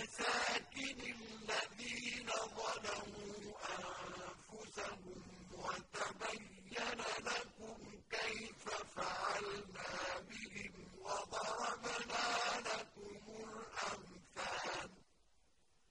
مَسَاكِنِ